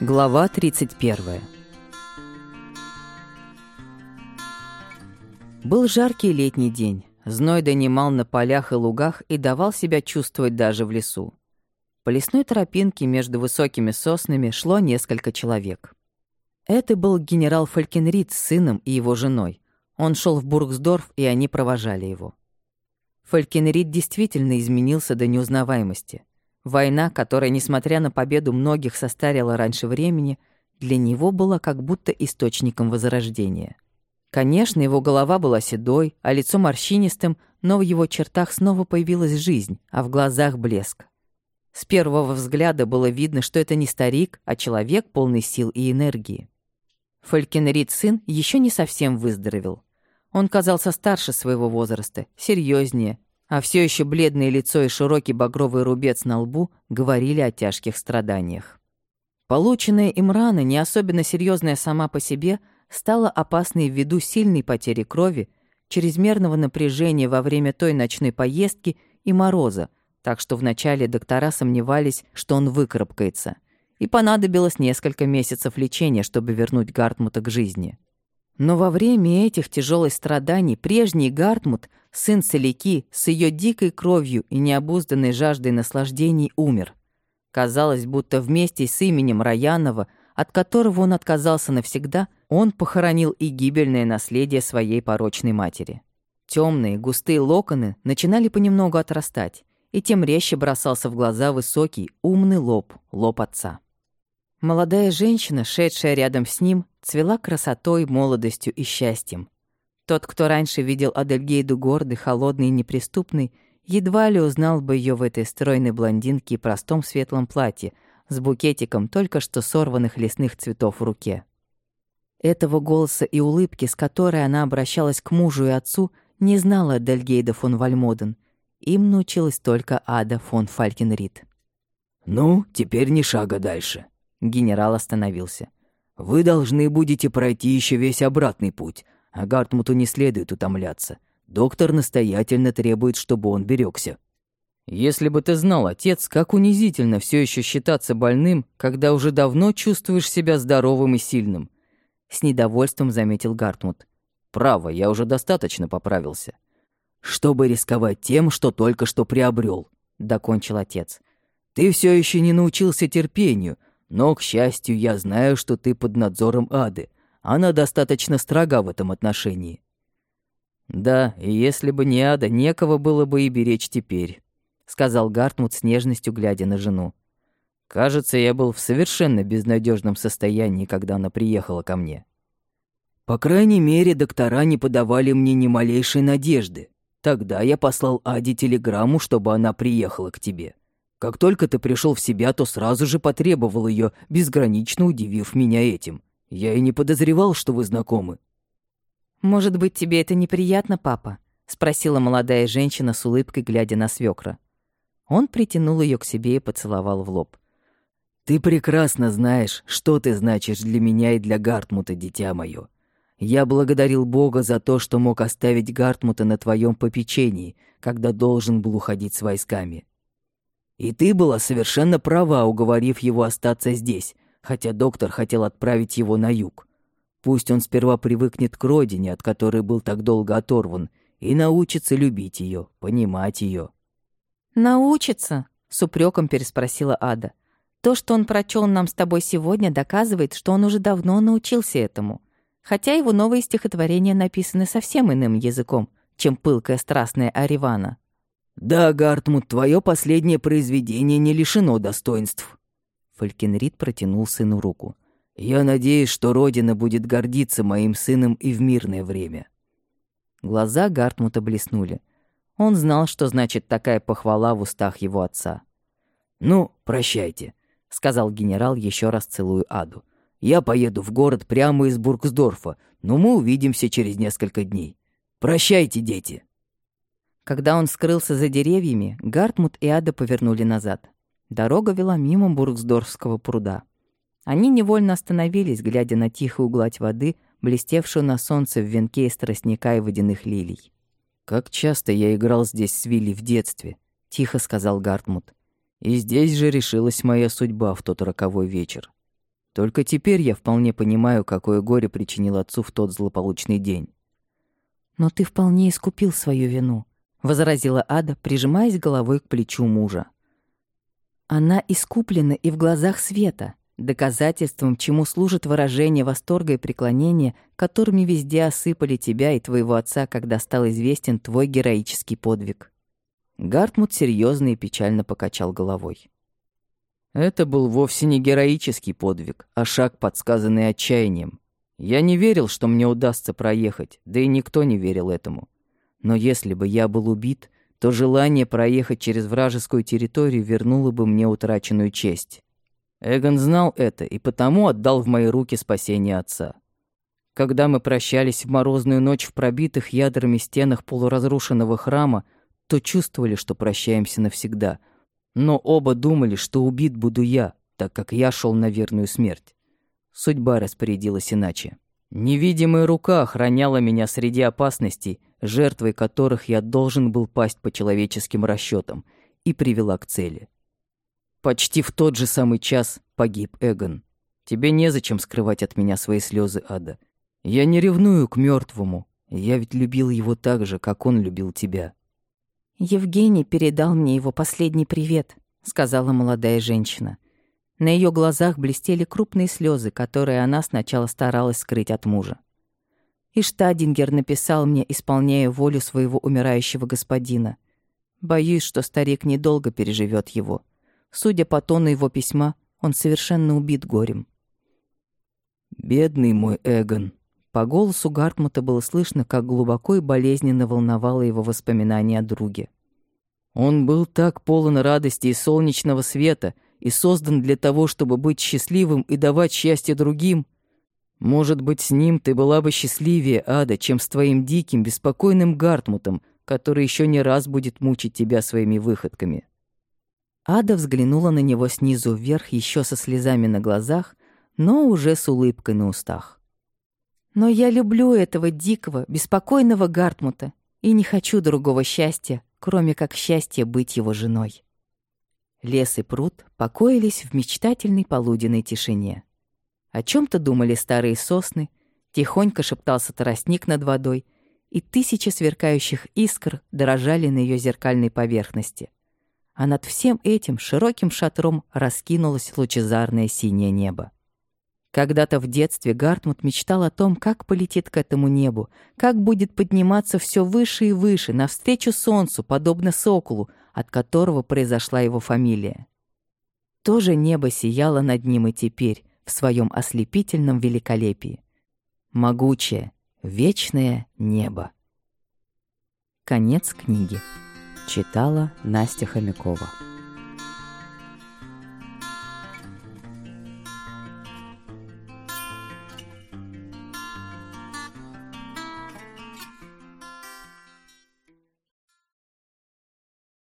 Глава 31 Был жаркий летний день. Зной донимал на полях и лугах и давал себя чувствовать даже в лесу. По лесной тропинке между высокими соснами шло несколько человек. Это был генерал Фалькенрид с сыном и его женой. Он шел в Бургсдорф, и они провожали его. Фалькенрид действительно изменился до неузнаваемости. Война, которая, несмотря на победу многих, состарила раньше времени, для него была как будто источником возрождения. Конечно, его голова была седой, а лицо морщинистым, но в его чертах снова появилась жизнь, а в глазах блеск. С первого взгляда было видно, что это не старик, а человек, полный сил и энергии. Фалькенрид сын еще не совсем выздоровел. Он казался старше своего возраста, серьезнее, а все еще бледное лицо и широкий багровый рубец на лбу говорили о тяжких страданиях. Полученная им рана, не особенно серьезная сама по себе, стала опасной ввиду сильной потери крови, чрезмерного напряжения во время той ночной поездки и мороза, так что вначале доктора сомневались, что он выкарабкается, и понадобилось несколько месяцев лечения, чтобы вернуть Гартмута к жизни. Но во время этих тяжелых страданий прежний Гартмут, сын Соляки, с ее дикой кровью и необузданной жаждой наслаждений умер. Казалось, будто вместе с именем Раянова, от которого он отказался навсегда, он похоронил и гибельное наследие своей порочной матери. Темные, густые локоны начинали понемногу отрастать, и тем резче бросался в глаза высокий, умный лоб, лоб отца. Молодая женщина, шедшая рядом с ним, цвела красотой, молодостью и счастьем. Тот, кто раньше видел Адельгейду гордой, холодной и неприступной, едва ли узнал бы ее в этой стройной блондинке и простом светлом платье с букетиком только что сорванных лесных цветов в руке. Этого голоса и улыбки, с которой она обращалась к мужу и отцу, не знала Адельгейда фон Вальмоден. Им научилась только Ада фон Фалькенрид. «Ну, теперь ни шага дальше», Генерал остановился. «Вы должны будете пройти еще весь обратный путь, а Гартмуту не следует утомляться. Доктор настоятельно требует, чтобы он берегся. «Если бы ты знал, отец, как унизительно все еще считаться больным, когда уже давно чувствуешь себя здоровым и сильным», — с недовольством заметил Гартмут. «Право, я уже достаточно поправился». «Чтобы рисковать тем, что только что приобрел, докончил отец. «Ты все еще не научился терпению, но, к счастью, я знаю, что ты под надзором Ады. Она достаточно строга в этом отношении». «Да, и если бы не Ада, некого было бы и беречь теперь», — сказал Гартмут с нежностью, глядя на жену. «Кажется, я был в совершенно безнадежном состоянии, когда она приехала ко мне». «По крайней мере, доктора не подавали мне ни малейшей надежды. Тогда я послал Аде телеграмму, чтобы она приехала к тебе. Как только ты пришел в себя, то сразу же потребовал ее, безгранично удивив меня этим. Я и не подозревал, что вы знакомы». «Может быть, тебе это неприятно, папа?» — спросила молодая женщина с улыбкой, глядя на свекра. Он притянул ее к себе и поцеловал в лоб. «Ты прекрасно знаешь, что ты значишь для меня и для Гартмута, дитя мое. Я благодарил Бога за то, что мог оставить Гартмута на твоем попечении, когда должен был уходить с войсками. И ты была совершенно права, уговорив его остаться здесь, хотя доктор хотел отправить его на юг. Пусть он сперва привыкнет к родине, от которой был так долго оторван, и научится любить ее, понимать ее. «Научится?» — с упреком переспросила Ада. «То, что он прочел нам с тобой сегодня, доказывает, что он уже давно научился этому. Хотя его новые стихотворения написаны совсем иным языком, чем пылкая страстная Аривана». «Да, Гартмут, твое последнее произведение не лишено достоинств». Фалькенрид протянул сыну руку. «Я надеюсь, что Родина будет гордиться моим сыном и в мирное время». Глаза Гартмута блеснули. Он знал, что значит такая похвала в устах его отца. «Ну, прощайте», — сказал генерал, еще раз целую Аду. «Я поеду в город прямо из Бургсдорфа, но мы увидимся через несколько дней. Прощайте, дети». Когда он скрылся за деревьями, Гартмут и Ада повернули назад. Дорога вела мимо Бургсдорфского пруда. Они невольно остановились, глядя на тихую гладь воды, блестевшую на солнце в венке из тростника и водяных лилий. «Как часто я играл здесь с Вилли в детстве», — тихо сказал Гартмут. «И здесь же решилась моя судьба в тот роковой вечер». Только теперь я вполне понимаю, какое горе причинил отцу в тот злополучный день. «Но ты вполне искупил свою вину», — возразила Ада, прижимаясь головой к плечу мужа. «Она искуплена и в глазах света, доказательством, чему служит выражение восторга и преклонения, которыми везде осыпали тебя и твоего отца, когда стал известен твой героический подвиг». Гартмут серьезно и печально покачал головой. Это был вовсе не героический подвиг, а шаг, подсказанный отчаянием. Я не верил, что мне удастся проехать, да и никто не верил этому. Но если бы я был убит, то желание проехать через вражескую территорию вернуло бы мне утраченную честь. Эгон знал это и потому отдал в мои руки спасение отца. Когда мы прощались в морозную ночь в пробитых ядрами стенах полуразрушенного храма, то чувствовали, что прощаемся навсегда — но оба думали, что убит буду я, так как я шел на верную смерть. Судьба распорядилась иначе. Невидимая рука охраняла меня среди опасностей, жертвой которых я должен был пасть по человеческим расчетам, и привела к цели. Почти в тот же самый час погиб Эгон. Тебе незачем скрывать от меня свои слезы, Ада. Я не ревную к мертвому. Я ведь любил его так же, как он любил тебя. «Евгений передал мне его последний привет», — сказала молодая женщина. На ее глазах блестели крупные слезы, которые она сначала старалась скрыть от мужа. И Штадингер написал мне, исполняя волю своего умирающего господина. Боюсь, что старик недолго переживет его. Судя по тону его письма, он совершенно убит горем. «Бедный мой Эгон», по голосу Гартмута было слышно, как глубоко и болезненно волновало его воспоминание о друге. Он был так полон радости и солнечного света и создан для того, чтобы быть счастливым и давать счастье другим. Может быть, с ним ты была бы счастливее, Ада, чем с твоим диким, беспокойным Гартмутом, который еще не раз будет мучить тебя своими выходками. Ада взглянула на него снизу вверх еще со слезами на глазах, но уже с улыбкой на устах. Но я люблю этого дикого, беспокойного Гартмута и не хочу другого счастья, кроме как счастья быть его женой. Лес и пруд покоились в мечтательной полуденной тишине. О чем то думали старые сосны, тихонько шептался тростник над водой, и тысячи сверкающих искр дрожали на ее зеркальной поверхности. А над всем этим широким шатром раскинулось лучезарное синее небо. Когда-то в детстве Гартмут мечтал о том, как полетит к этому небу, как будет подниматься все выше и выше, навстречу солнцу, подобно соколу, от которого произошла его фамилия. То же небо сияло над ним и теперь, в своем ослепительном великолепии. Могучее, вечное небо. Конец книги. Читала Настя Хомякова.